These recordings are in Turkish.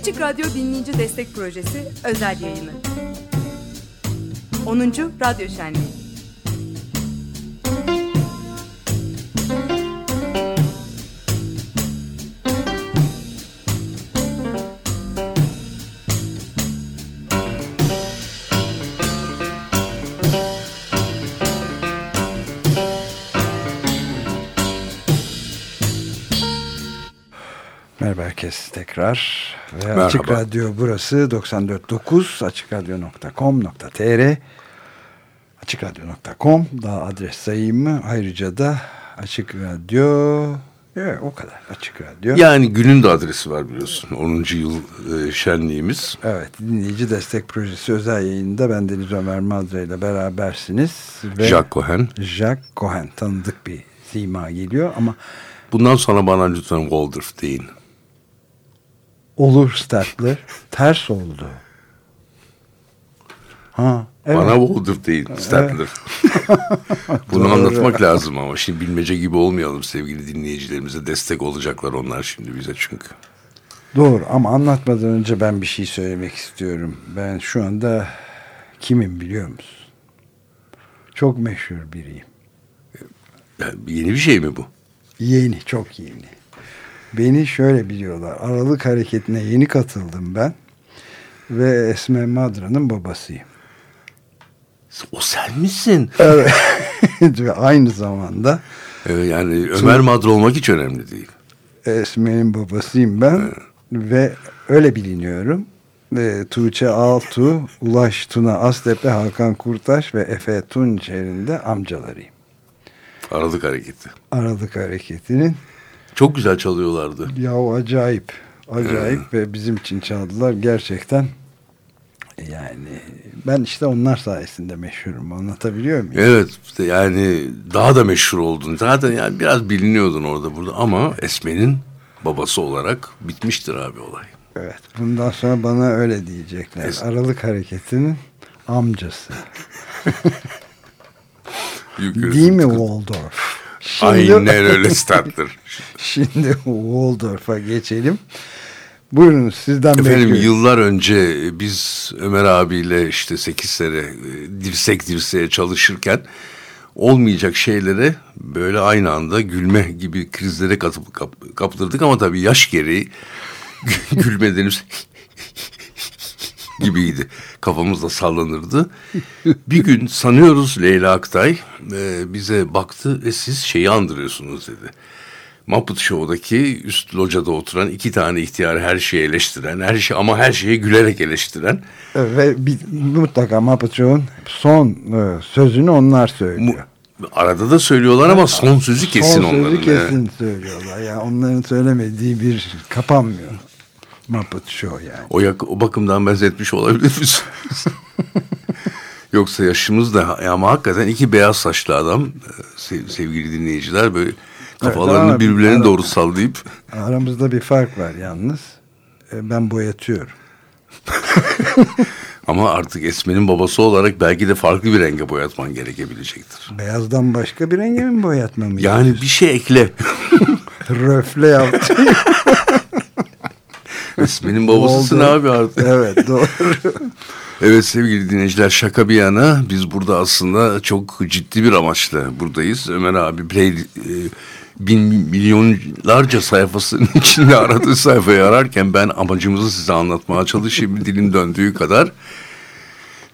Açık Radyo Dinleyici Destek Projesi özel yayını. 10. Radyo Şenliği. Merhaba herkes tekrar. Ve Merhaba. Açık Radyo burası 94.9 açıkradyo.com.tr açıkradyo.com da adres sayımı ayrıca da Açık Radyo Evet, o kadar açık radyo. Yani günün de adresi var biliyorsun. 10. yıl e, şenliğimiz. Evet dinleyici destek projesi özel yayında ben Deniz Ömer Madre ile berabersiniz. Ve Jacques Cohen. Jacques Cohen tanıdık bir sima geliyor ama. Bundan sonra bana lütfen Waldorf deyin. Olur Statler. Ters oldu. Ha, evet. Bana Waldorf değil Statler. Evet. Bunu Doğru. anlatmak lazım ama şimdi bilmece gibi olmayalım sevgili dinleyicilerimize. Destek olacaklar onlar şimdi bize çünkü. Doğru ama anlatmadan önce ben bir şey söylemek istiyorum. Ben şu anda kimim biliyor musun? Çok meşhur biriyim. Yani yeni bir şey mi bu? Yeni, çok yeni. Beni şöyle biliyorlar. Aralık hareketine yeni katıldım ben. Ve Esme Madra'nın babasıyım. O sen misin? Evet. ve aynı zamanda. Evet, yani Ömer Madra olmak hiç önemli değil. Esme'nin babasıyım ben. Evet. Ve öyle biliniyorum. Ve Tuğçe Altu, Ulaş Tuna Astepe, Hakan Kurtaş ve Efe Tunçer'in de amcalarıyım. Aralık hareketi. Aralık hareketinin çok güzel çalıyorlardı. Ya o acayip. Acayip evet. ve bizim için çaldılar. Gerçekten yani ben işte onlar sayesinde meşhurum. Anlatabiliyor muyum? Evet yani daha da meşhur oldun. Zaten yani biraz biliniyordun orada burada ama Esme'nin babası olarak bitmiştir abi olay. Evet. Bundan sonra bana öyle diyecekler. Es Aralık hareketinin amcası. Değil mi Waldorf? Şimdi, Aynen öyle starttır. Şimdi Waldorf'a geçelim. Buyurun sizden Efendim bekliyorum. yıllar önce biz Ömer abiyle işte sekiz sene e, dirsek dirseğe çalışırken olmayacak şeylere böyle aynı anda gülme gibi krizlere kaptırdık ama tabii yaş gereği gülmediğimiz gibiydi. Kafamızda sallanırdı. Bir gün sanıyoruz Leyla Aktay e, bize baktı ve siz şeyi andırıyorsunuz dedi. Muppet Show'daki üst locada oturan iki tane ihtiyar her şeyi eleştiren, her şey ama her şeye gülerek eleştiren. Ve bir, mutlaka Muppet Show'un son e, sözünü onlar söylüyor. Mu, arada da söylüyorlar ama son sözü kesin onların. Son sözü kesin yani. söylüyorlar. Yani onların söylemediği bir kapanmıyor. Muppet Show yani. O, yak, o bakımdan benzetmiş olabilir misin? Yoksa yaşımız da ama hakikaten iki beyaz saçlı adam e, sevgili dinleyiciler böyle kafalarını evet, birbirlerine ara, doğru sallayıp. Aramızda bir fark var yalnız. E, ben boyatıyorum. Ama artık Esme'nin babası olarak belki de farklı bir renge boyatman gerekebilecektir. Beyazdan başka bir renge mi boyatmam? Yani bir şey ekle. Röfle yaptım. Resminin babasısın abi artık. Evet doğru. evet sevgili dinleyiciler şaka bir yana biz burada aslında çok ciddi bir amaçla buradayız. Ömer abi Play e, bin milyonlarca sayfasının içinde aradığı sayfayı ararken ben amacımızı size anlatmaya çalışayım dilim döndüğü kadar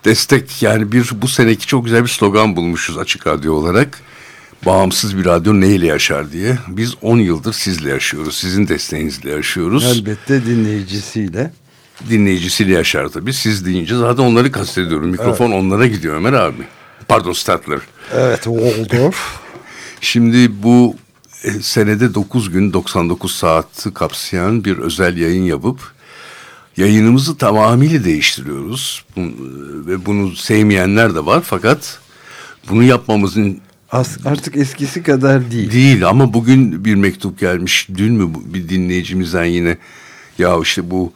destek yani bir bu seneki çok güzel bir slogan bulmuşuz açık radyo olarak bağımsız bir radyo neyle yaşar diye. Biz 10 yıldır sizle yaşıyoruz. Sizin desteğinizle yaşıyoruz. Elbette dinleyicisiyle. Dinleyicisiyle yaşar tabii. Siz deyince zaten onları kastediyorum. Mikrofon evet. onlara gidiyor Ömer abi. Pardon Statler. Evet Waldorf. Şimdi bu e, senede 9 gün 99 saati kapsayan bir özel yayın yapıp yayınımızı tamamıyla değiştiriyoruz. E, ve bunu sevmeyenler de var fakat bunu yapmamızın As, artık eskisi kadar değil. Değil ama bugün bir mektup gelmiş. Dün mü bir dinleyicimizden yine ya işte bu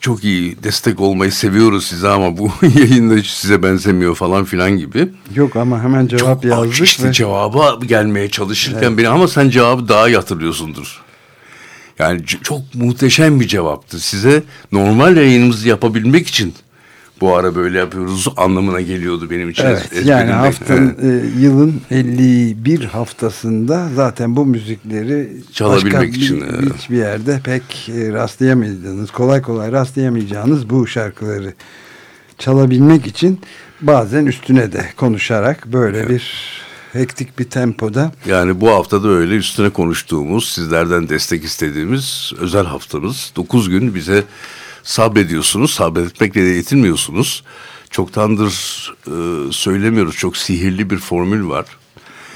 çok iyi destek olmayı seviyoruz size ama bu yayında hiç size benzemiyor falan filan gibi. Yok ama hemen cevap çok yazdık. işte ve... cevaba gelmeye çalışırken evet. beni ama sen cevabı daha iyi hatırlıyorsundur. Yani çok muhteşem bir cevaptı. Size normal yayınımızı yapabilmek için bu ara böyle yapıyoruz anlamına geliyordu benim için. Evet yani haftanın e, yılın 51 haftasında zaten bu müzikleri çalabilmek başka için bir, hiçbir yerde pek e, rastlayamayacağınız kolay kolay rastlayamayacağınız bu şarkıları çalabilmek için bazen üstüne de konuşarak böyle evet. bir hektik bir tempoda. Yani bu haftada öyle üstüne konuştuğumuz, sizlerden destek istediğimiz özel haftamız. 9 gün bize sabrediyorsunuz. Sabretmekle de yetinmiyorsunuz. Çoktandır e, söylemiyoruz. Çok sihirli bir formül var.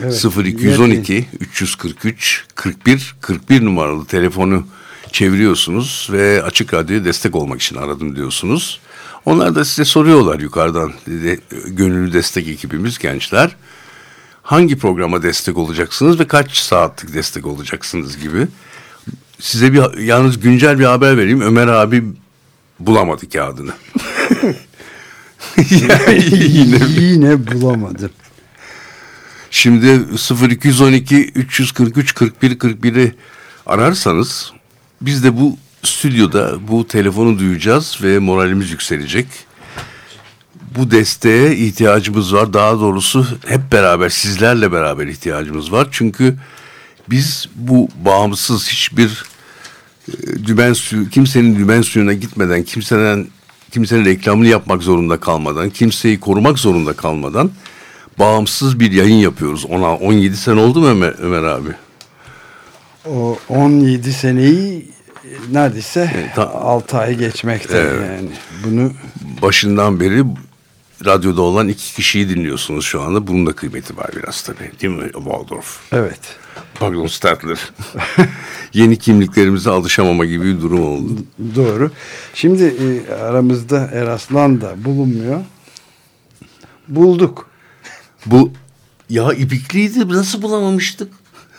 Evet, 0212 yetin. 343 41 41 numaralı telefonu çeviriyorsunuz ve Açık Radyo'ya destek olmak için aradım diyorsunuz. Onlar da size soruyorlar yukarıdan de, gönüllü destek ekibimiz gençler. Hangi programa destek olacaksınız ve kaç saatlik destek olacaksınız gibi. Size bir yalnız güncel bir haber vereyim. Ömer abi bulamadı kağıdını. yani yine, yine bulamadım. Şimdi 0212 343 41 41'i ararsanız biz de bu stüdyoda bu telefonu duyacağız ve moralimiz yükselecek. Bu desteğe ihtiyacımız var. Daha doğrusu hep beraber sizlerle beraber ihtiyacımız var. Çünkü biz bu bağımsız hiçbir dümen suyu kimsenin dümen suyuna gitmeden kimseden kimsenin reklamını yapmak zorunda kalmadan kimseyi korumak zorunda kalmadan bağımsız bir yayın yapıyoruz. Ona 17 sene oldu mu Ömer, Ömer abi? O 17 seneyi neredeyse evet, 6 ay geçmekte evet. yani. Bunu başından beri radyoda olan iki kişiyi dinliyorsunuz şu anda. Bunun da kıymeti var biraz tabii. Değil mi Waldorf? Evet. Pardon Statler. Yeni kimliklerimize alışamama gibi bir durum oldu. Doğru. Şimdi e, aramızda Eraslan da bulunmuyor. Bulduk. Bu ya ipikliydi nasıl bulamamıştık?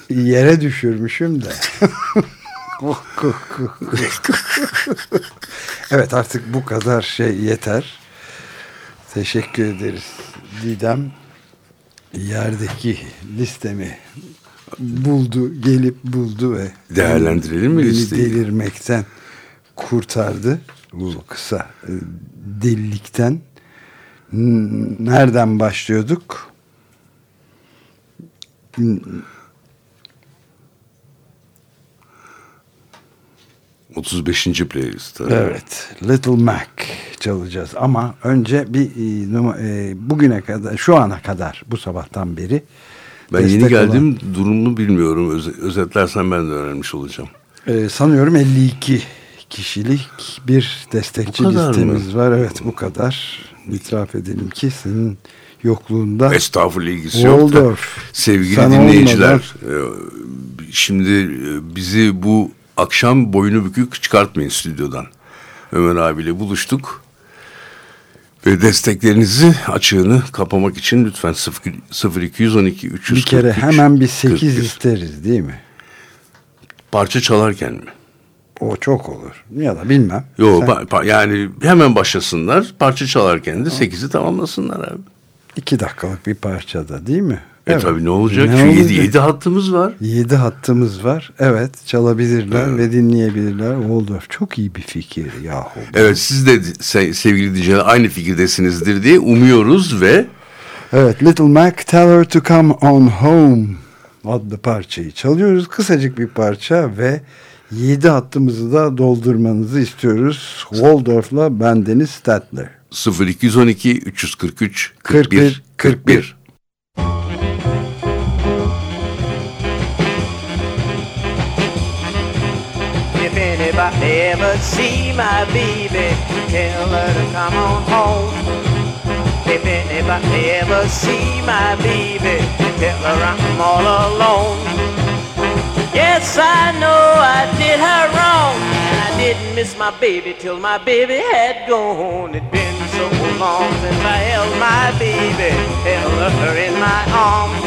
Yere düşürmüşüm de. evet artık bu kadar şey yeter. Teşekkür ederiz. Didem yerdeki listemi buldu, gelip buldu ve değerlendirelim mi listeyi? delirmekten kurtardı. Bu kısa e, delilikten. Nereden başlıyorduk? 35. playlist. Evet. Little Mac çalacağız ama önce bir e, e, bugüne kadar şu ana kadar bu sabahtan beri ben yeni geldim olan, durumunu bilmiyorum. Öz, özetlersen ben de öğrenmiş olacağım. E, sanıyorum 52 kişilik bir destekçi listemiz mı? var. Evet bu kadar. İtiraf edelim ki senin yokluğunda Estağfurullah ilgisi yok da sevgili dinleyiciler olmadan... şimdi bizi bu akşam boynu bükük çıkartmayın stüdyodan. Ömer abiyle buluştuk. Ve desteklerinizi açığını kapamak için lütfen 0, 0212 343 Bir kere hemen bir 8 41. isteriz değil mi? Parça çalarken mi? O çok olur. Ya da bilmem. Yok yani hemen başlasınlar. Parça çalarken de 8'i tamamlasınlar abi. İki dakikalık bir parçada değil mi? E evet. tabii ne olacak? Ne Çünkü olacak? 7 hattımız var. 7 hattımız var. Evet çalabilirler evet. ve dinleyebilirler. Waldorf çok iyi bir fikir yahu. Evet siz de sevgili dinleyiciler aynı fikirdesinizdir diye umuyoruz ve Evet Little Mac Tell Her To Come On Home adlı parçayı çalıyoruz. Kısacık bir parça ve 7 hattımızı da doldurmanızı istiyoruz. Waldorf'la bendeniz Statler. 0212 343 41 41. 41. Anybody ever see my baby, tell her to come on home. Baby, If I ever see my baby, tell her I'm all alone. Yes, I know I did her wrong. I didn't miss my baby till my baby had gone. It'd been so long since I held my baby, held her in my arms.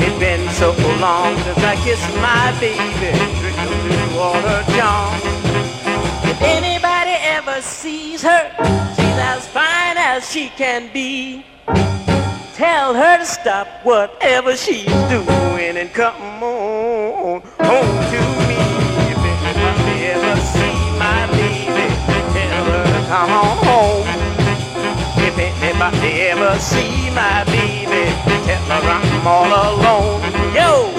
It's been so long since I kissed my baby water John. If anybody ever sees her, she's as fine as she can be. Tell her to stop whatever she's doing and come on home to me. If anybody ever see my baby, tell her to come on home. If anybody ever see my baby, tell her I'm all alone. Yo!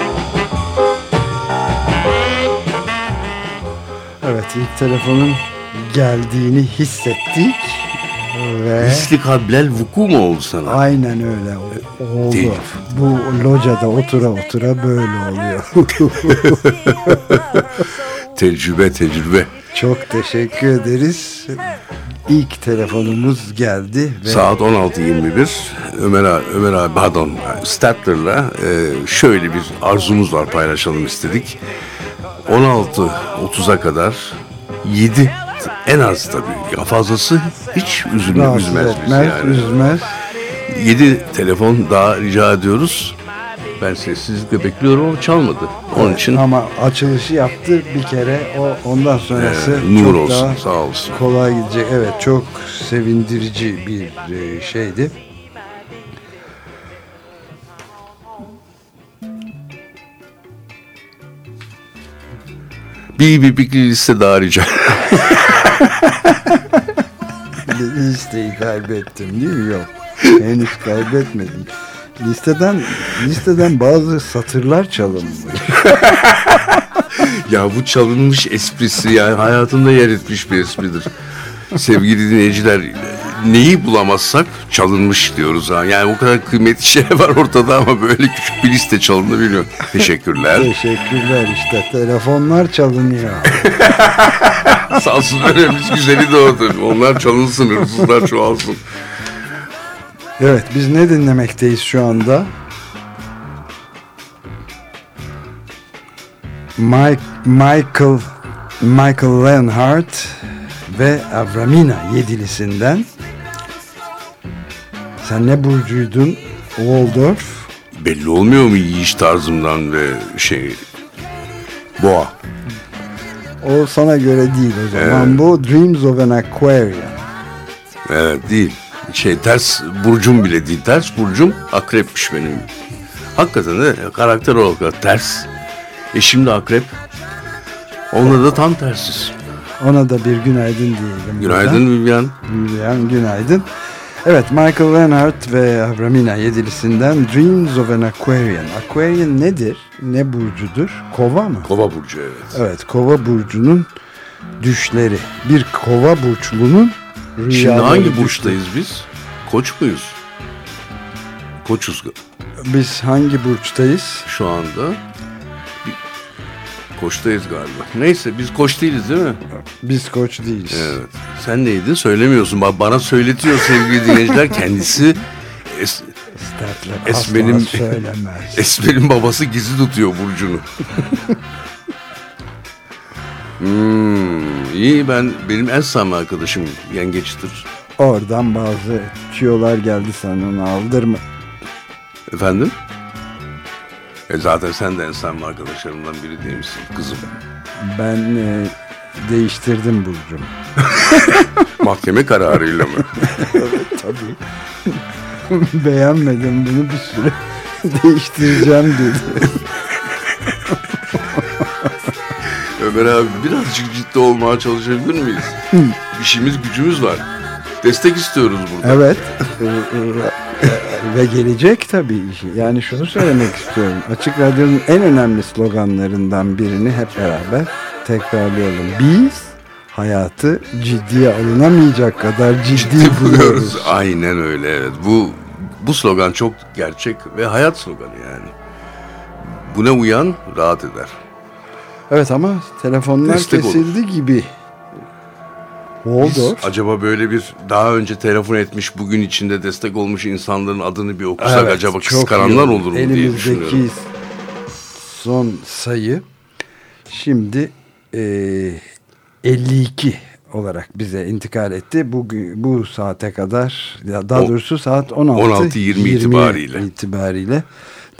Evet ilk telefonun geldiğini hissettik ve Misli kablel vuku mu oldu sana? aynen öyle oldu. Değil. Bu locada otura otura böyle oluyor. Tecrübe tecrübe. Çok teşekkür ederiz. İlk telefonumuz geldi ve Saat 16.21 Ömer abi, Ömer abi pardon Statler'la e, şöyle bir arzumuz var paylaşalım istedik. 16.30'a kadar 7 en az tabii. Ya fazlası hiç üzülme, rahatsız üzmez bizi etmez, yani. üzmez. 7 telefon daha rica ediyoruz. Ben sessizlikle bekliyorum ama çalmadı. Onun için Ama açılışı yaptı bir kere. O ondan sonrası Ee, nur çok olsun, daha sağ olsun. kolay gidecek. Evet çok sevindirici bir e, şeydi. Bir bir liste daha rica Listeyi kaybettim değil mi? Yok. Henüz kaybetmedim. Listeden listeden bazı satırlar çalınmış. Ya bu çalınmış esprisi yani hayatımda yer etmiş bir espridir. Sevgili dinleyiciler neyi bulamazsak çalınmış diyoruz ha. Yani o kadar kıymetli şey var ortada ama böyle küçük bir liste çalınabiliyor. Teşekkürler. Teşekkürler işte. Telefonlar çalınıyor. Sağ olsun önemli güzeli de odur. Onlar çalınsın, hırsızlar çoğalsın. Evet biz ne dinlemekteyiz şu anda? Mike, Michael Michael Leonhardt ve Avramina yedilisinden. Sen ne burcuydun? Waldorf. Belli olmuyor mu yiyiş tarzımdan ve şey... Boğa. O sana göre değil o zaman. Bu Dreams of an Aquarian. Evet değil. Şey ters burcum bile değil. Ters burcum akrepmiş benim. Hakikaten de karakter olarak ters. Eşim de akrep. Onunla da tam tersiz. Ona da bir günaydın diyelim. Günaydın Vivian. Vivian günaydın. Evet Michael Leonhardt ve Avramina yedilisinden Dreams of an Aquarian. Aquarian nedir? Ne burcudur? Kova mı? Kova burcu evet. Evet kova burcunun düşleri. Bir kova burçlunun rüyaları. Şimdi hangi düşleri. burçtayız biz? Koç muyuz? Koçuz Biz hangi burçtayız? şu anda. Koçtayız galiba. Neyse biz koç değiliz değil mi? Biz koç değiliz. Evet. Sen neydin? Söylemiyorsun. Bak bana söyletiyor sevgili dinleyiciler. Kendisi es, Statler Esmer'in-. Esmer'in babası gizli tutuyor Burcu'nu. hmm, iyi ben benim en samimi arkadaşım yengeçtir. Oradan bazı tüyolar geldi sen onu aldırma. Efendim? E zaten sen de en samimi arkadaşlarımdan biri değil misin kızım? Ben e, değiştirdim burcumu. Mahkeme kararıyla mı? Tabii. Beğenmedim bunu bir süre değiştireceğim dedi. Ömer abi birazcık ciddi olmaya çalışabilir miyiz? İşimiz gücümüz var. Destek istiyoruz burada. Evet. Ve gelecek tabii. Yani şunu söylemek istiyorum. Açık Radyo'nun en önemli sloganlarından birini hep beraber tekrarlayalım. Biz hayatı ciddiye alınamayacak kadar ciddi buluyoruz. Aynen öyle evet. Bu bu slogan çok gerçek ve hayat sloganı yani. Buna uyan rahat eder. Evet ama telefonlar Destek olur. kesildi gibi. Oldu. acaba böyle bir daha önce telefon etmiş bugün içinde destek olmuş insanların adını bir okusak Evet, acaba kıskaranlar iyi. olur mu diye düşünüyorum. son sayı şimdi e, 52 olarak bize intikal etti. Bugün bu saate kadar ya daha O- doğrusu saat 16 16.20 itibariyle. itibariyle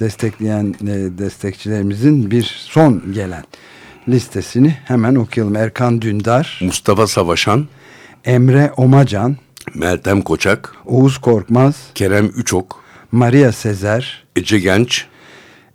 destekleyen e, destekçilerimizin bir son gelen listesini hemen okuyalım. Erkan Dündar, Mustafa Savaşan, Emre Omacan, Meltem Koçak, Oğuz Korkmaz, Kerem Üçok, Maria Sezer, Ece Genç,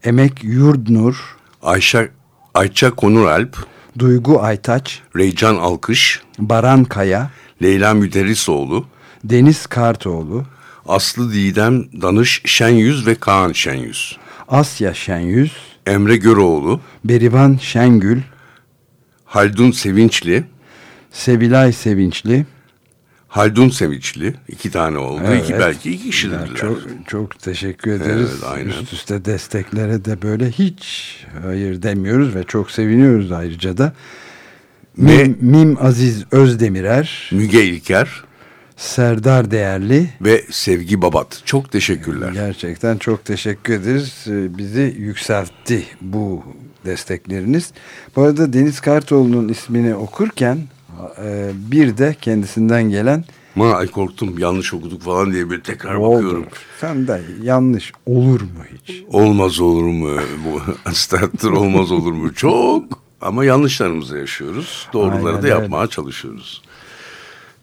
Emek Yurdnur, Ayşe Ayça Konuralp, Duygu Aytaç, Reycan Alkış, Baran Kaya, Leyla Müderrisoğlu, Deniz Kartoğlu, Aslı Didem Danış Şenyüz ve Kaan Şenyüz. Asya Şenyüz, Emre Göroğlu, Berivan Şengül, Haldun Sevinçli, Sevilay Sevinçli. Haldun Sevinçli iki tane oldu. Evet. İki, belki iki kişidirler. çok, çok teşekkür ederiz. Evet, aynen. Üst üste desteklere de böyle hiç hayır demiyoruz ve çok seviniyoruz ayrıca da. Ve- Mim, Mim Aziz Özdemirer, Müge İlker Serdar Değerli. ve Sevgi Babat. Çok teşekkürler. Gerçekten çok teşekkür ederiz. Ee, Bizi yükseltti bu destekleriniz. Bu arada Deniz Kartoğlu'nun ismini okurken e, bir de kendisinden gelen Ma ay korktum yanlış okuduk falan diye bir tekrar oldu. bakıyorum. Sen de yanlış olur mu hiç? Olmaz olur mu? Bu starter olmaz olur mu? Çok. Ama yanlışlarımızı yaşıyoruz. Doğruları Aynen da yapmaya çalışıyoruz.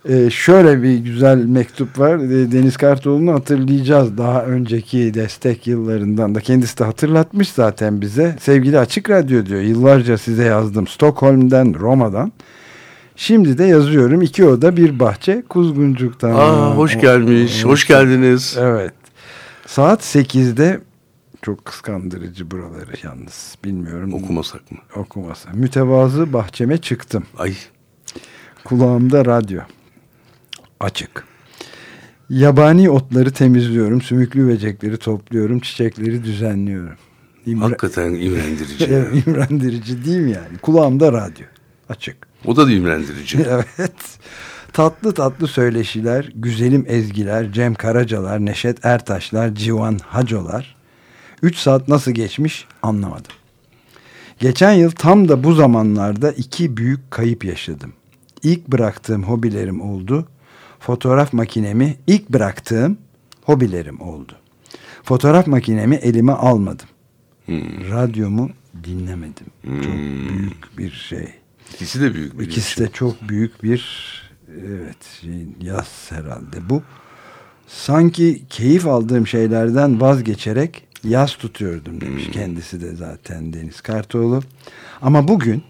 Ee, şöyle bir güzel mektup var. Ee, Deniz Kartoğlu'nu hatırlayacağız. Daha önceki destek yıllarından da kendisi de hatırlatmış zaten bize. Sevgili Açık Radyo diyor. Yıllarca size yazdım. Stockholm'den, Roma'dan. Şimdi de yazıyorum. iki oda bir bahçe Kuzguncuk'tan. Aa, hoş gelmiş. Hoş geldiniz. Evet. Saat 8'de çok kıskandırıcı buraları yalnız. Bilmiyorum. Okumasak mı? Okumasa. Mütevazı bahçeme çıktım. Ay Kulağımda radyo. Açık. Yabani otları temizliyorum. Sümüklü böcekleri topluyorum. Çiçekleri düzenliyorum. İmre- hakikaten imrendirici. Evet, imrendirici değil mi yani? Kulağımda radyo. Açık. O da imrendirici. evet. Tatlı tatlı söyleşiler, güzelim ezgiler, Cem Karacalar, Neşet Ertaşlar, Civan Hacolar. Üç saat nasıl geçmiş anlamadım. Geçen yıl tam da bu zamanlarda iki büyük kayıp yaşadım. İlk bıraktığım hobilerim oldu. Fotoğraf makinemi ilk bıraktığım hobilerim oldu. Fotoğraf makinemi elime almadım. Radyomu dinlemedim. Çok büyük bir şey. İkisi de büyük bir İkisi için. de çok büyük bir evet şey, yaz herhalde bu. Sanki keyif aldığım şeylerden vazgeçerek yaz tutuyordum demiş kendisi de zaten Deniz Kartoğlu. Ama bugün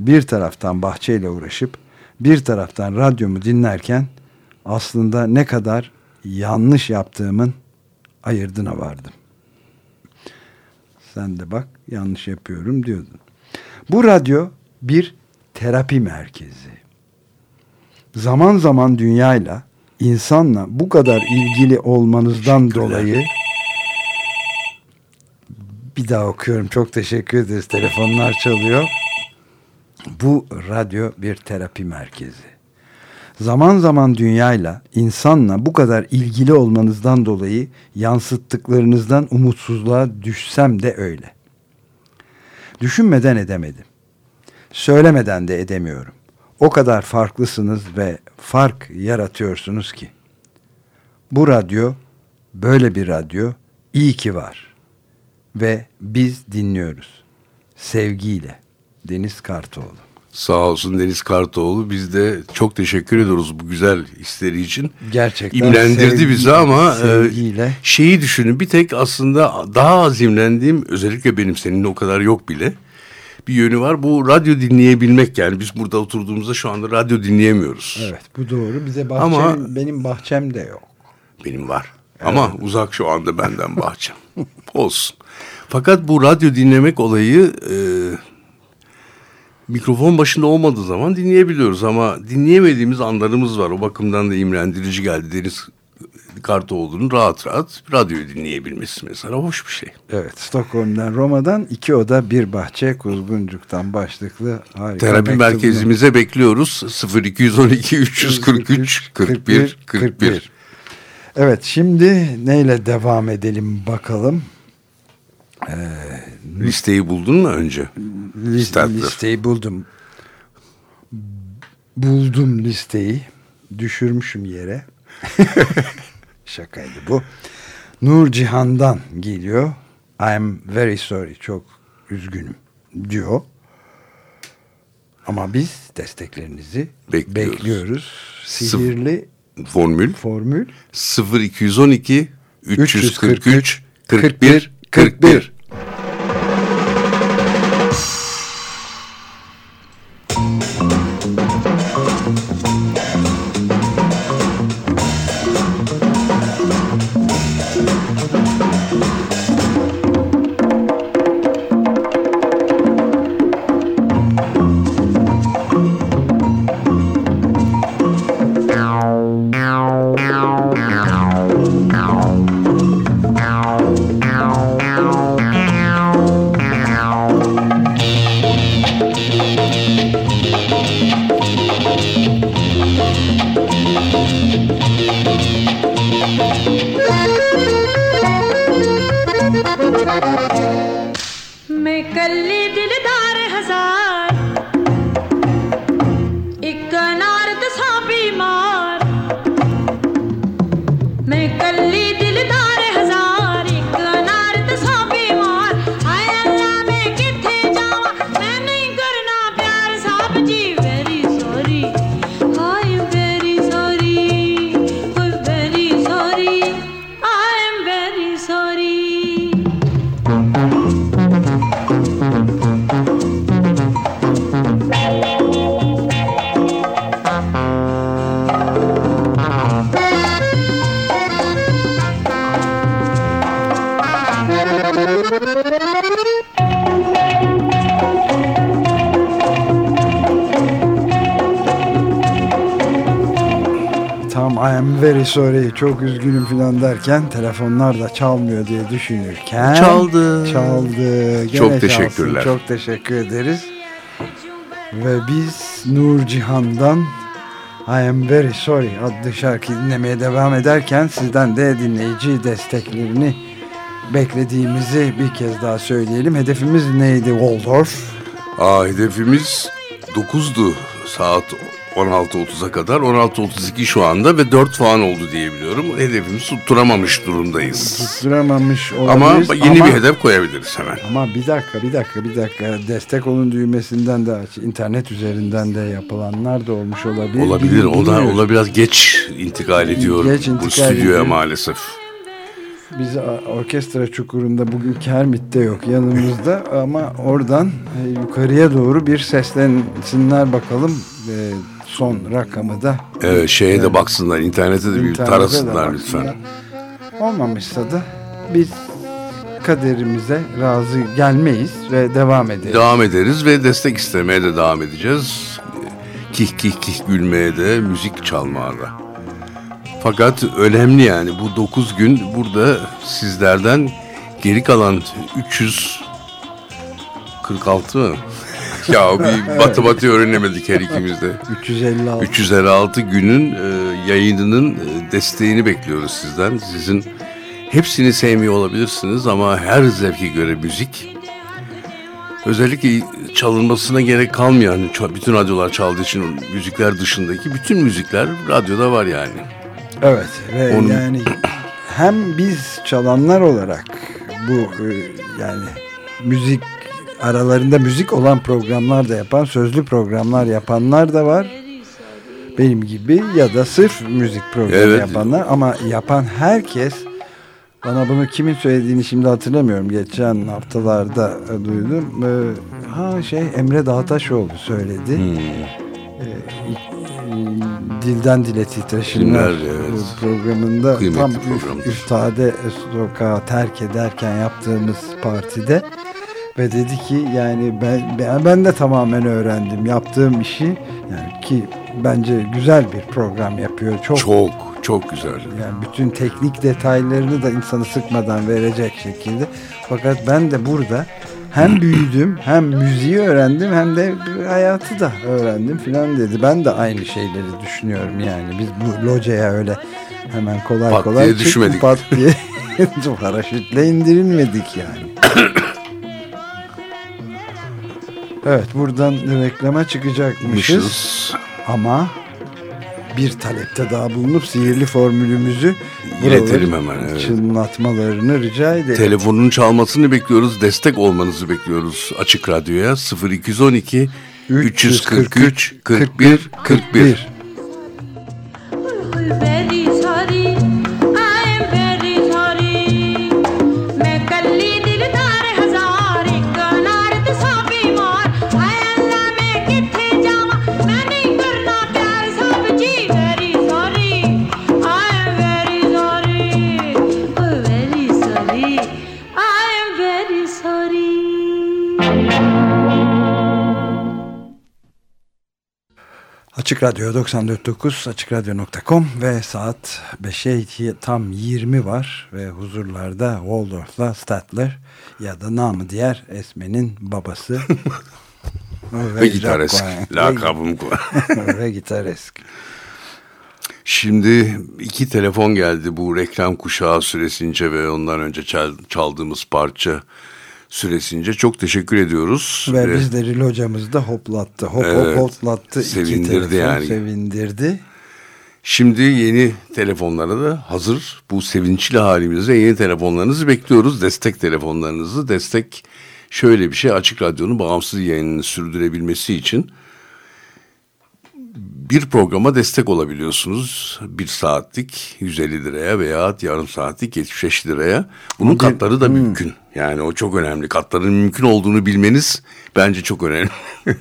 bir taraftan bahçeyle uğraşıp bir taraftan radyomu dinlerken aslında ne kadar yanlış yaptığımın ayırdına vardım. Sen de bak yanlış yapıyorum diyordun. Bu radyo bir terapi merkezi. Zaman zaman dünyayla, insanla bu kadar ilgili olmanızdan dolayı bir daha okuyorum. Çok teşekkür ederiz. Telefonlar çalıyor. Bu radyo bir terapi merkezi. Zaman zaman dünyayla, insanla bu kadar ilgili olmanızdan dolayı yansıttıklarınızdan umutsuzluğa düşsem de öyle. Düşünmeden edemedim. Söylemeden de edemiyorum. O kadar farklısınız ve fark yaratıyorsunuz ki. Bu radyo böyle bir radyo iyi ki var. Ve biz dinliyoruz. Sevgiyle. Deniz Kartoğlu. Sağ olsun Deniz Kartoğlu. Biz de çok teşekkür ediyoruz bu güzel hisleri için. Gerçekten İmrendirdi sevgi- bizi ama e, sevgiyle. şeyi düşünün bir tek aslında daha az imrendiğim özellikle benim seninle o kadar yok bile bir yönü var. Bu radyo dinleyebilmek yani biz burada oturduğumuzda şu anda radyo dinleyemiyoruz. Evet bu doğru. Bize bahçem, Ama- benim bahçem de yok. Benim var. Ama uzak şu anda benden bahçem. Olsun. Fakat bu radyo dinlemek olayı e, mikrofon başında olmadığı zaman dinleyebiliyoruz ama dinleyemediğimiz anlarımız var. O bakımdan da imrendirici geldi. Deniz Kartoğlu'nun rahat rahat radyoyu dinleyebilmesi mesela hoş bir şey. Evet Stockholm'dan Roma'dan iki oda bir bahçe Kuzguncuk'tan başlıklı harika Terapi mektubunu- merkezimize bekliyoruz. 0212 343 41 41. Evet şimdi neyle devam edelim bakalım. Listeyi buldun mu önce? Lis- Startler. listeyi buldum. Buldum listeyi. Düşürmüşüm yere. Şakaydı bu. Nur Cihan'dan geliyor. I'm very sorry. Çok üzgünüm diyor. Ama biz desteklerinizi Bekliyoruz. bekliyoruz. Sihirli Formül formül 0212 343 41 41. very sorry çok üzgünüm falan derken telefonlar da çalmıyor diye düşünürken Çaldı. Çaldı. Gene Çok çalsın. teşekkürler. Çok teşekkür ederiz. Ve biz Nur Cihan'dan I am very sorry adlı şarkıyı dinlemeye devam ederken sizden de dinleyici desteklerini beklediğimizi bir kez daha söyleyelim. Hedefimiz neydi Waldorf? Aa, hedefimiz 9'du saat 16.30'a kadar. 16.32 şu anda ve 4 falan oldu diye biliyorum. Hedefimizi tutturamamış durumdayız. Tutturamamış Ama olabiliriz. yeni ama, bir hedef koyabiliriz hemen. Ama bir dakika bir dakika bir dakika destek olun düğmesinden de internet üzerinden de yapılanlar da olmuş olabilir. Olabilir. O da, o da biraz geç intikal ediyor Geç bu intikal stüdyoya ediyor. maalesef. Biz orkestra çukurunda bugün Kermit'te yok yanımızda ama oradan e, yukarıya doğru bir seslensinler bakalım. E, son rakamı da Evet, şeye de baksınlar, internete de bir internete de tarasınlar baksınlar. lütfen. Olmamışsa da biz kaderimize razı gelmeyiz ve devam ederiz. Devam ederiz ve destek istemeye de devam edeceğiz. Kih kih kih gülmeye de, müzik çalmaya da. Fakat önemli yani bu 9 gün burada sizlerden geri kalan 346 mı? Ya bir matematiği öğrenemedik her ikimiz de. 356 356 günün e, yayınının e, desteğini bekliyoruz sizden. Sizin hepsini sevmiyor olabilirsiniz ama her zevke göre müzik özellikle çalınmasına gerek kalmayan bütün radyolar çaldığı için müzikler dışındaki bütün müzikler radyoda var yani. Evet ve Onun- yani hem biz çalanlar olarak bu e, yani müzik aralarında müzik olan programlar da yapan sözlü programlar yapanlar da var. Benim gibi ya da sırf müzik programı Evet. yapanlar ama yapan herkes bana bunu kimin söylediğini şimdi hatırlamıyorum. Geçen haftalarda e, duydum. E, ha şey Emre Dağtaşoğlu söyledi. Hmm. Dilden Dile Titreşimler Dinler, evet. programında Kıymetli tam üf, üftade sokağı terk ederken yaptığımız partide ve dedi ki yani ben, ben ben de tamamen öğrendim yaptığım işi yani ki bence güzel bir program yapıyor çok, Çok çok güzel. yani bütün teknik detaylarını da insanı sıkmadan verecek şekilde fakat ben de burada hem büyüdüm hem müziği öğrendim hem de hayatı da öğrendim filan dedi. Ben de aynı şeyleri düşünüyorum yani. Biz bu locaya öyle hemen kolay Pat kolay diye düşmedik. Pat diye paraşütle indirilmedik yani. Evet buradan reklama çıkacakmışız. Ama bir talepte daha bulunup sihirli formülümüzü iletelim hemen. Evet. Çınlatmalarını rica edelim. Telefonun çalmasını bekliyoruz. Destek olmanızı bekliyoruz. Açık Radyo'ya 0212 343 41 41. 41. Açık Radyo 94.9 AçıkRadyo.com ve saat 5'e tam 20 var ve huzurlarda Waldorf'la Statler ya da namı diğer Esme'nin babası Ve gitaresk. Lakabım bu. Ve, ve gitaresk. Şimdi iki telefon geldi bu reklam kuşağı süresince ve ondan önce çal- çaldığımız parça süresince. Çok teşekkür ediyoruz. Ve Ve bizleri locamızda hoplattı. Hop Evet, hop hoplattı. Sevindirdi telefon yani. Sevindirdi. Şimdi yeni telefonlara da hazır. Bu sevinçli halimizde yeni telefonlarınızı bekliyoruz. Destek telefonlarınızı. Destek şöyle bir şey Açık Radyo'nun bağımsız yayınını sürdürebilmesi için bir programa destek olabiliyorsunuz. Bir saatlik 150 liraya veya yarım saatlik 75 liraya. Bunun katları da mümkün. Yani o çok önemli. Katların mümkün olduğunu bilmeniz bence çok önemli.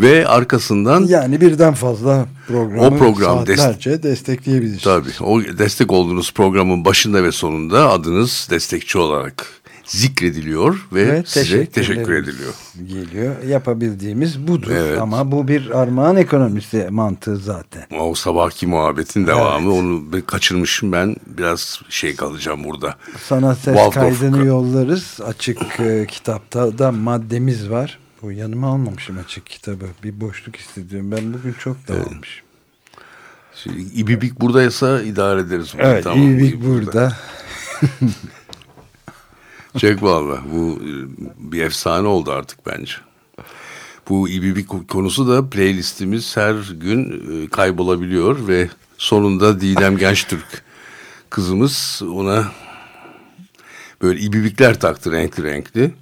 Ve arkasından Yani birden fazla programı O program dest- saatlerce destekleyebilirsiniz. Tabii o destek olduğunuz programın başında ve sonunda adınız destekçi olarak zikrediliyor ve, Ve size teşekkür teşekkürlerimiz ediliyor. Geliyor. Yapabildiğimiz budur. Evet. Ama bu bir armağan ekonomisi mantığı zaten. O sabahki muhabbetin devamı onu bir kaçırmışım ben biraz şey kalacağım burada. Sana ses Waldorf kaydını ka- yollarız. Açık e, kitapta da maddemiz var. Bu yanıma almamışım açık kitabı. Bir boşluk hissediyorum. Ben bugün çok dağılmışım. Şey, İbibik buradaysa idare ederiz. Evet, Tamam, İbibik burada. Çek valla. Bu e, bir efsane oldu artık bence. Bu İBB konusu da playlistimiz her gün e, kaybolabiliyor ve sonunda Didem Gençtürk kızımız ona böyle ibibikler taktı renkli renkli.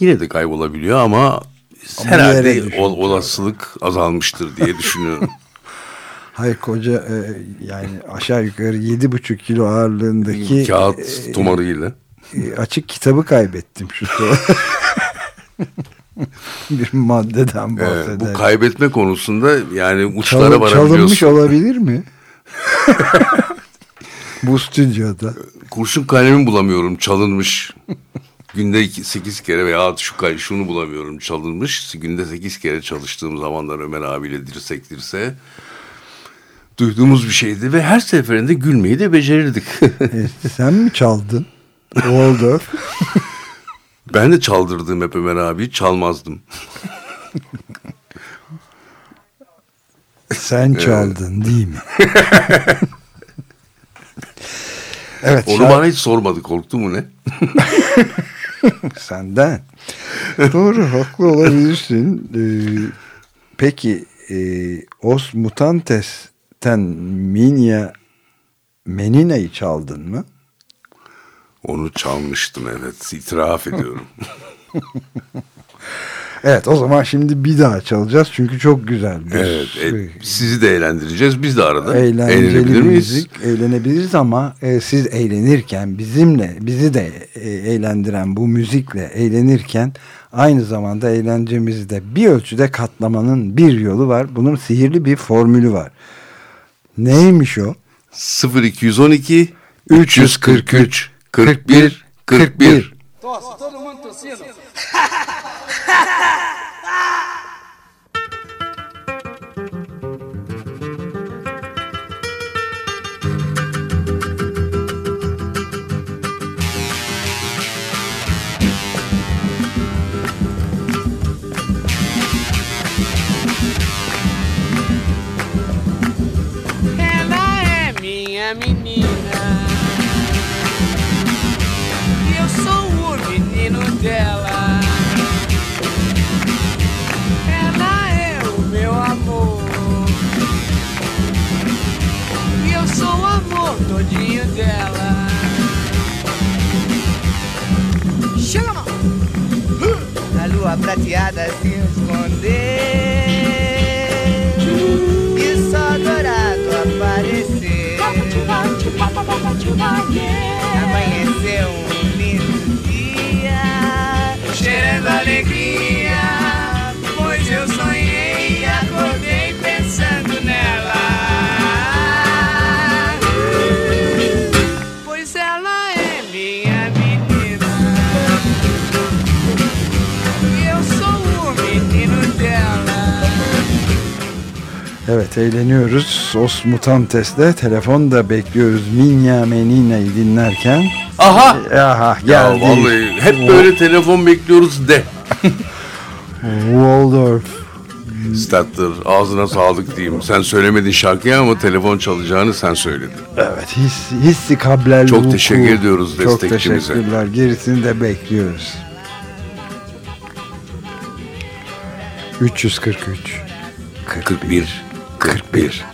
Yine de kaybolabiliyor ama, Ama herhalde ol- olasılık azalmıştır diye düşünüyorum. Hayır koca e, yani aşağı yukarı yedi buçuk kilo ağırlığındaki Kağıt e. e, açık kitabı kaybettim şu sıra. bir maddeden Evet, bahsederken. bu kaybetme konusunda yani uçlara Çalın- varabiliyorsun. çalınmış olabilir mi? Bu stüdyoda. Kurşun kalemi bulamıyorum çalınmış. Günde iki- sekiz kere veya şu kay- şunu bulamıyorum çalınmış. Günde sekiz kere çalıştığım zamanlar Ömer abiyle dirsek dirse duyduğumuz bir şeydi ve her seferinde gülmeyi de becerirdik. E, sen mi çaldın? Waldorf. ben de çaldırdım hep Ömer abi çalmazdım. Sen çaldın değil mi? evet. Onu şarkı- bana hiç sormadı korktu mu ne? Senden. Doğru haklı olabilirsin. Ee, peki e, Os Mutantes'ten Minia Menina'yı çaldın mı? Onu çalmıştım evet itiraf ediyorum. Evet o zaman şimdi bir daha çalacağız çünkü çok güzel bir evet e, şey. sizi de eğlendireceğiz biz de arada. Eğlenebilir miyiz? müzik eğlenebiliriz ama e, siz eğlenirken bizimle bizi de e, eğlendiren bu müzikle eğlenirken aynı zamanda eğlencemizi de bir ölçüde katlamanın bir yolu var. Bunun sihirli bir formülü var. Neymiş o? 0212 343 41 41 Ela o amor todinho dela. Chama! A lua prateada se esconder e só dourado aparecer. Amanheceu um lindo dia, cheirando alegria, Evet eğleniyoruz. Os Mutantes'le telefonda bekliyoruz. Minya Menina'yı dinlerken. Aha! Aha Ya geldi. vallahi hep böyle telefon bekliyoruz de. Waldorf. Stattır ağzına sağlık diyeyim. Sen söylemedin şarkıyı ama telefon çalacağını sen söyledin. Evet his, hissi kablel Çok vuku. teşekkür ediyoruz Çok destekçimize. teşekkürler. Gerisini de bekliyoruz. 343 41 41 41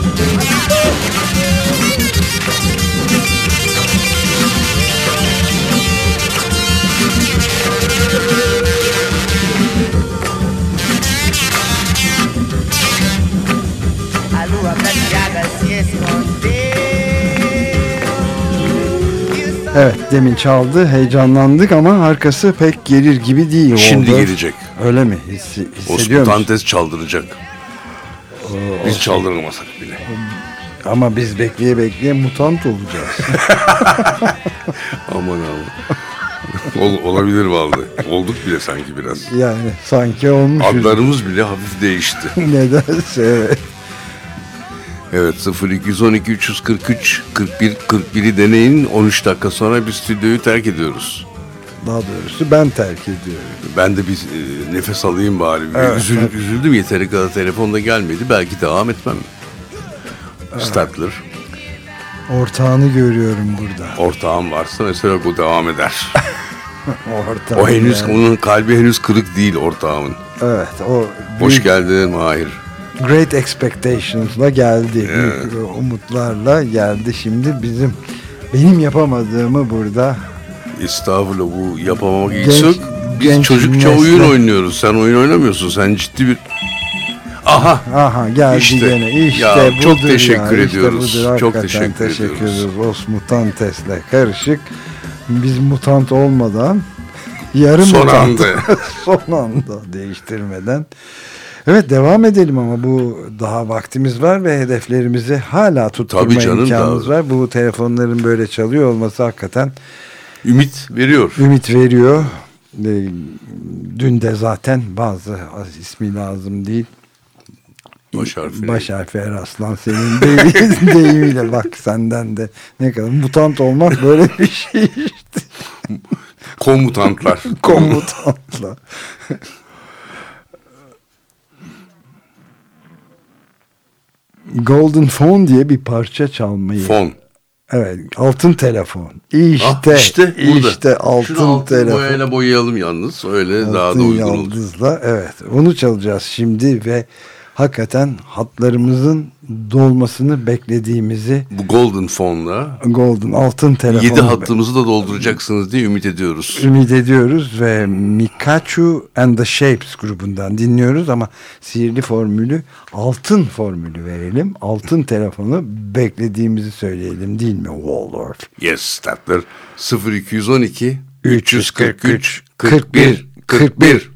Evet demin çaldı heyecanlandık ama arkası pek gelir gibi değil. Şimdi oldu. gelecek. Öyle mi? Hissi, hissediyor Osman musun? Tantes çaldıracak. Biz çaldıramasak bile. Ama biz bekleye bekleye mutant olacağız. Aman aman. Ol, olabilir vallahi. Olduk bile sanki biraz. yani sanki olmuşuz. Adlarımız bile hafif değişti. Nedense evet. Evet 0212 343 41 41'i deneyin. 13 dakika sonra biz stüdyoyu terk ediyoruz. Daha doğrusu ben terk ediyorum. Ben de bir e, nefes alayım bari. Evet, Üzül- evet. Üzüldüm yeteri kadar telefonda gelmedi. Belki devam etmem. Statler. Ortağını görüyorum burada. Ortağım varsa mesela o devam eder. O henüz yani. onun kalbi henüz kırık değil ortağımın. Evet o Hoş büyük geldin Mahir. Great Expectations'la geldi. Büyük umutlarla geldi. Şimdi bizim benim yapamadığımı burada Estağfurullah bu yapamamak Genç- yok. Biz genç çocukça nesle- oyun oynuyoruz. Sen oyun oynamıyorsun. Sen ciddi bir... Aha! aha geldi İşte, gene. İşte ya, budur çok ya, teşekkür işte ediyoruz. budur. Çok teşekkür teşekkür ediyoruz. ediyoruz. Os Mutantes'le karışık. Biz mutant olmadan yarım Son mutant. anda. son anda değiştirmeden. Evet devam edelim ama bu daha vaktimiz var ve hedeflerimizi hala tutturma Tabii canım, imkanımız daha- var. Bu telefonların böyle çalıyor olması hakikaten Ümit veriyor. ümit veriyor. Ee, Dün de zaten bazı ismi lazım değil. Baş harfi. Baş harfi Eraslan senin de- deyimiyle bak senden de ne kadar mutant olmak böyle bir şey işte Komutantlar. komutantla. Golden Phone diye bir parça çalmayı. Fon. Evet, altın telefon. İşte, Ah, işte burada. işte altın, Şunu altın telefon. boyayla boyayalım yalnız. Öyle daha da Altın uygun olur. yaldızla evet onu çalacağız şimdi ve hakikaten hatlarımızın dolmasını beklediğimizi Bu Golden Fon'la Golden altın telefon 7 hattımızı da dolduracaksınız diye ümit ediyoruz. ümit ediyoruz ve Mikachu and the Shapes grubundan dinliyoruz ama sihirli formülü altın formülü verelim. Altın telefonu beklediğimizi söyleyelim değil mi Waldorf? Yes, Statler 0212 343 343 41 41.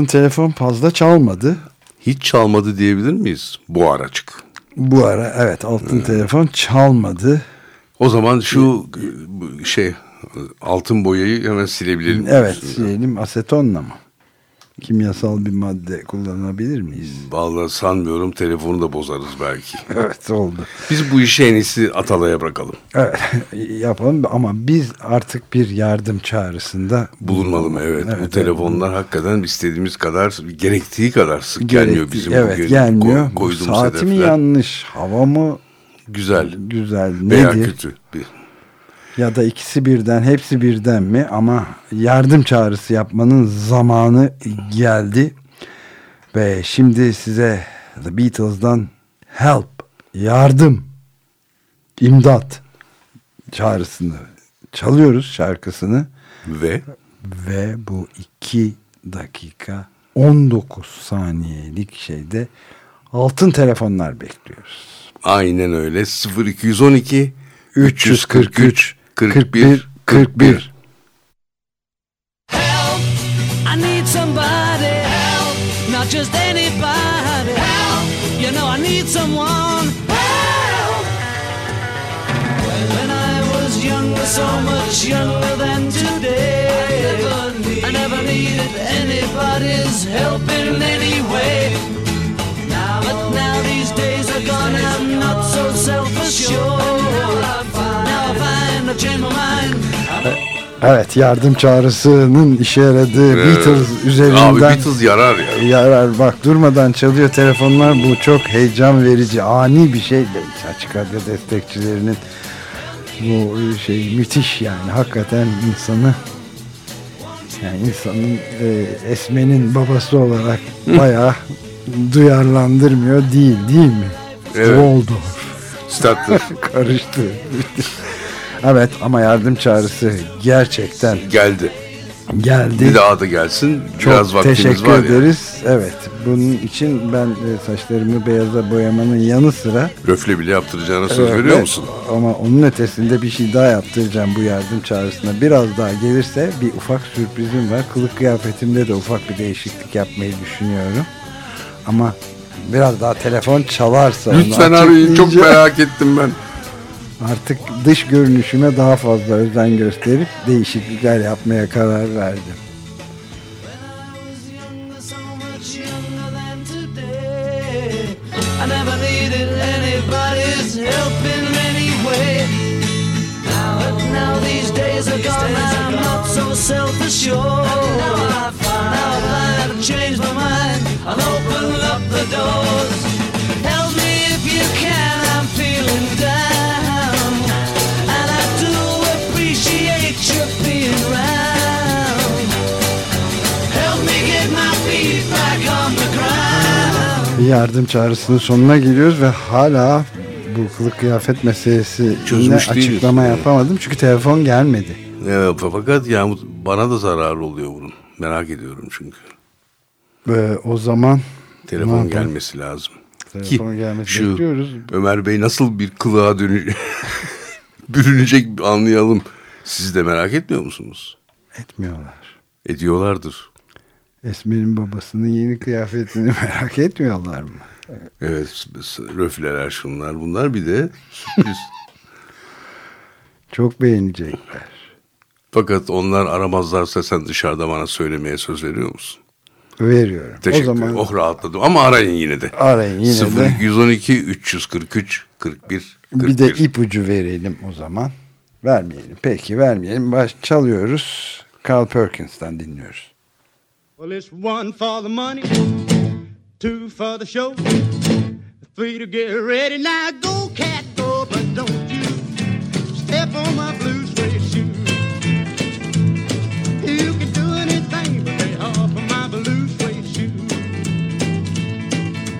Altın telefon fazla çalmadı. Hiç çalmadı diyebilir miyiz? Bu ara açık. Bu ara evet altın telefon çalmadı. O zaman şu e, şey altın boyayı hemen silebilelim. Evet silelim asetonla mı? Kimyasal bir madde kullanabilir miyiz? Vallahi sanmıyorum telefonu da bozarız belki. Evet oldu. Biz bu işi en iyisi Atalay'a bırakalım. Evet yapalım ama biz artık bir yardım çağrısında Bulunmalı mı? Evet. bu evet. telefonlar hakikaten istediğimiz kadar, gerektiği kadar sık Gerekli- gelmiyor bizim Evet bugün gelmiyor. ko- koyduğumuz Saati mi yanlış? Hava mı Güzel güzel? veya Nedir? kötü. Bir- Ya da ikisi birden, hepsi birden mi? Ama yardım çağrısı yapmanın zamanı geldi. Ve şimdi size The Beatles'dan Help, yardım, imdat çağrısını çalıyoruz şarkısını. Ve Ve bu 2 dakika 19 saniyelik şeyde altın telefonlar bekliyoruz. aynen öyle 0212 343 41 41 41 Help! I need somebody help, not just anybody help. You know I need someone help. When I was younger, so much younger than today, I never, needed anybody's help in any Evet yardım çağrısının işe yaradığı Beatles üzerinden Abi Beatles yarar ya. yarar bak durmadan çalıyor telefonlar bu çok heyecan verici ani bir şey açık radyo destekçilerinin bu şey müthiş yani hakikaten insanı yani insanın e, Esme'nin babası olarak bayağı duyarlandırmıyor değil değil mi? Evet. Oldu. Statler Karıştı. Evet ama yardım çağrısı gerçekten geldi. geldi. Bir daha da gelsin. Çok Biraz vaktimiz teşekkür var ederiz. Evet. Bunun için ben e, saçlarımı beyaza boyamanın yanı sıra Röfle bile yaptıracağına söz Evet, veriyor musun? Ama onun ötesinde bir şey daha yaptıracağım bu yardım çağrısına. Biraz daha gelirse bir ufak sürprizim var. Kılık kıyafetimde de ufak bir değişiklik yapmayı düşünüyorum. Ama biraz daha telefon çalarsa Lütfen arayın çok merak ettim ben. Artık dış görünüşüme daha fazla özen gösterip değişiklikler yapmaya karar verdim. self-assured. Now I've changed my mind. I'll open up the doors. Yardım çağrısının sonuna geliyoruz ve hala bu kılık kıyafet meselesi Çözmüş değiliz. açıklama yapamadım çünkü telefon gelmedi. Evet, fakat yani bana da zararı oluyor bunun. Merak ediyorum çünkü. Ve o zaman Telefon Tamam. gelmesi lazım. telefon Ki gelmesi şu bekliyoruz. Ömer Bey nasıl bir kılığa dönü bürünecek anlayalım. Siz de merak etmiyor musunuz? Etmiyorlar. Ediyorlardır. Esmer'in babasının yeni kıyafetini merak etmiyorlar mı? Evet, röfleler şunlar bunlar bir de sürpriz. Çok beğenecekler. Fakat onlar aramazlarsa sen dışarıda bana söylemeye söz veriyor musun? Veriyorum. Teşekkür o zaman. Oh rahatladım ama arayın yine de. arayın yine de 0212 343 41 41. bir de ipucu verelim o zaman. Vermeyelim. Peki vermeyelim. Baş çalıyoruz. Carl Perkins'ten dinliyoruz. Well, it's one for the money, two for the show, three to get ready. Now go, cat, go, but don't you step on my blue suede shoe. You can do anything but lay off of my blue suede shoe.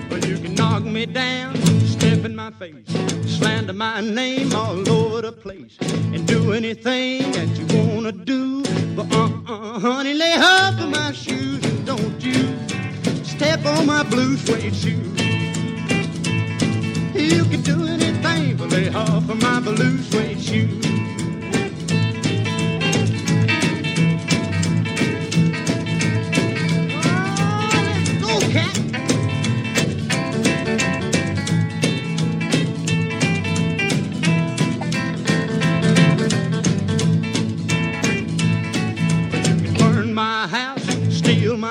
Well, you can knock me down, step in my face, slander my name all over the place, and do anything that you wanna do. But uh-uh, honey, lay off of my shoes and don't you step on my blue suede shoes. You can do anything but lay off of my blue suede shoes.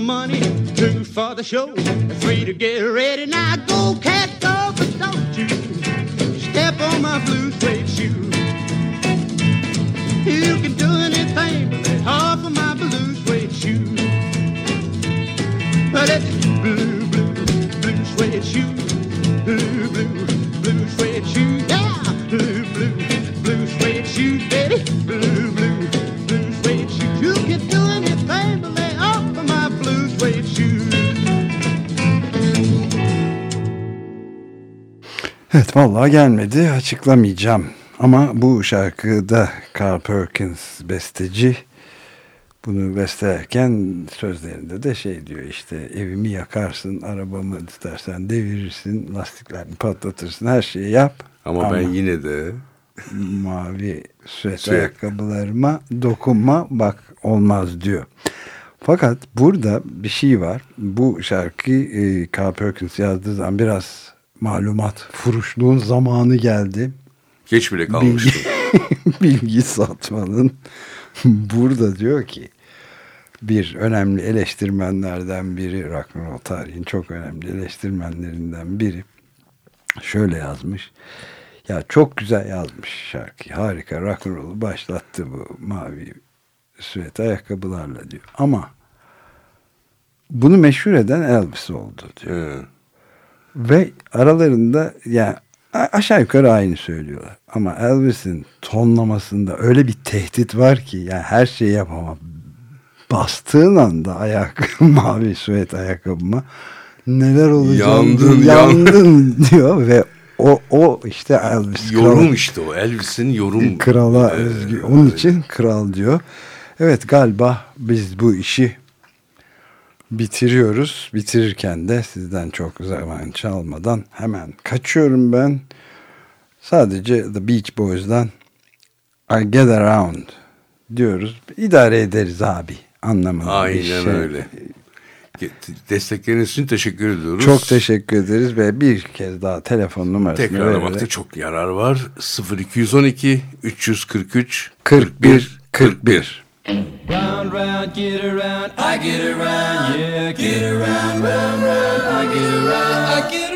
money, two for the show, three to get ready. Now go, cat, go, but don't you step on my blue suede shoe. You can do anything but lay off of my blue suede shoe. But it's blue, blue, blue suede shoe. Blue, blue, blue suede shoe. Yeah, blue, blue, blue suede shoe, baby. Evet vallahi gelmedi açıklamayacağım. Ama bu şarkıda Carl Perkins besteci bunu bestelerken sözlerinde de şey diyor işte evimi yakarsın, arabamı istersen devirirsin, lastiklerini patlatırsın, her şeyi yap. Ama, ben yine de mavi süet Süet. ayakkabılarıma dokunma bak olmaz diyor. Fakat burada bir şey var. Bu şarkıyı e, Carl Perkins yazdığı zaman biraz malumat furuşluğun zamanı geldi. geç bile kalmıştım. Bilgi satmanın burada diyor ki bir önemli eleştirmenlerden biri rock'n'roll tarihin çok önemli eleştirmenlerinden biri şöyle yazmış. Ya çok güzel yazmış şarkı. Harika rock'n'roll'u başlattı bu mavi süet ayakkabılarla diyor. Ama bunu meşhur eden Elvis oldu diyor. He. Ve aralarında yani aşağı yukarı aynı söylüyorlar. Ama Elvis'in tonlamasında öyle bir tehdit var ki yani her şeyi yapamam. Bastığın anda ayak mavi süet ayakkabıma neler olacak Yandın, yandın diyor ve o o işte Elvis Yorum kral- işte o. Elvis'in yorum. krala Ee, özgü. Onun için kral diyor. Evet galiba biz bu işi bitiriyoruz. Bitirirken de sizden çok zaman çalmadan hemen kaçıyorum ben. Sadece The Beach Boys'dan I Get Around diyoruz. İdare ederiz abi anlamında bir Aynen şey. öyle. Destekleriniz için teşekkür ediyoruz. Çok teşekkür ederiz ve bir kez daha telefon numarasını Tekrarlamakta vererek çok yarar var. 0212 343 41 41 Round, round, get around, I get around, yeah, get around, round, round, I get around, I get around,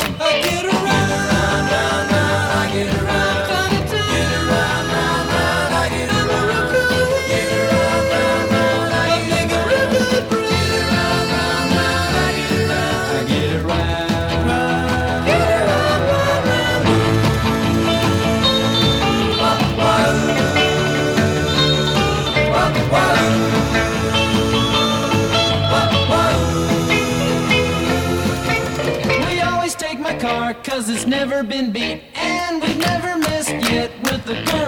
Oh. Never been beat. And we've never missed yet with the girls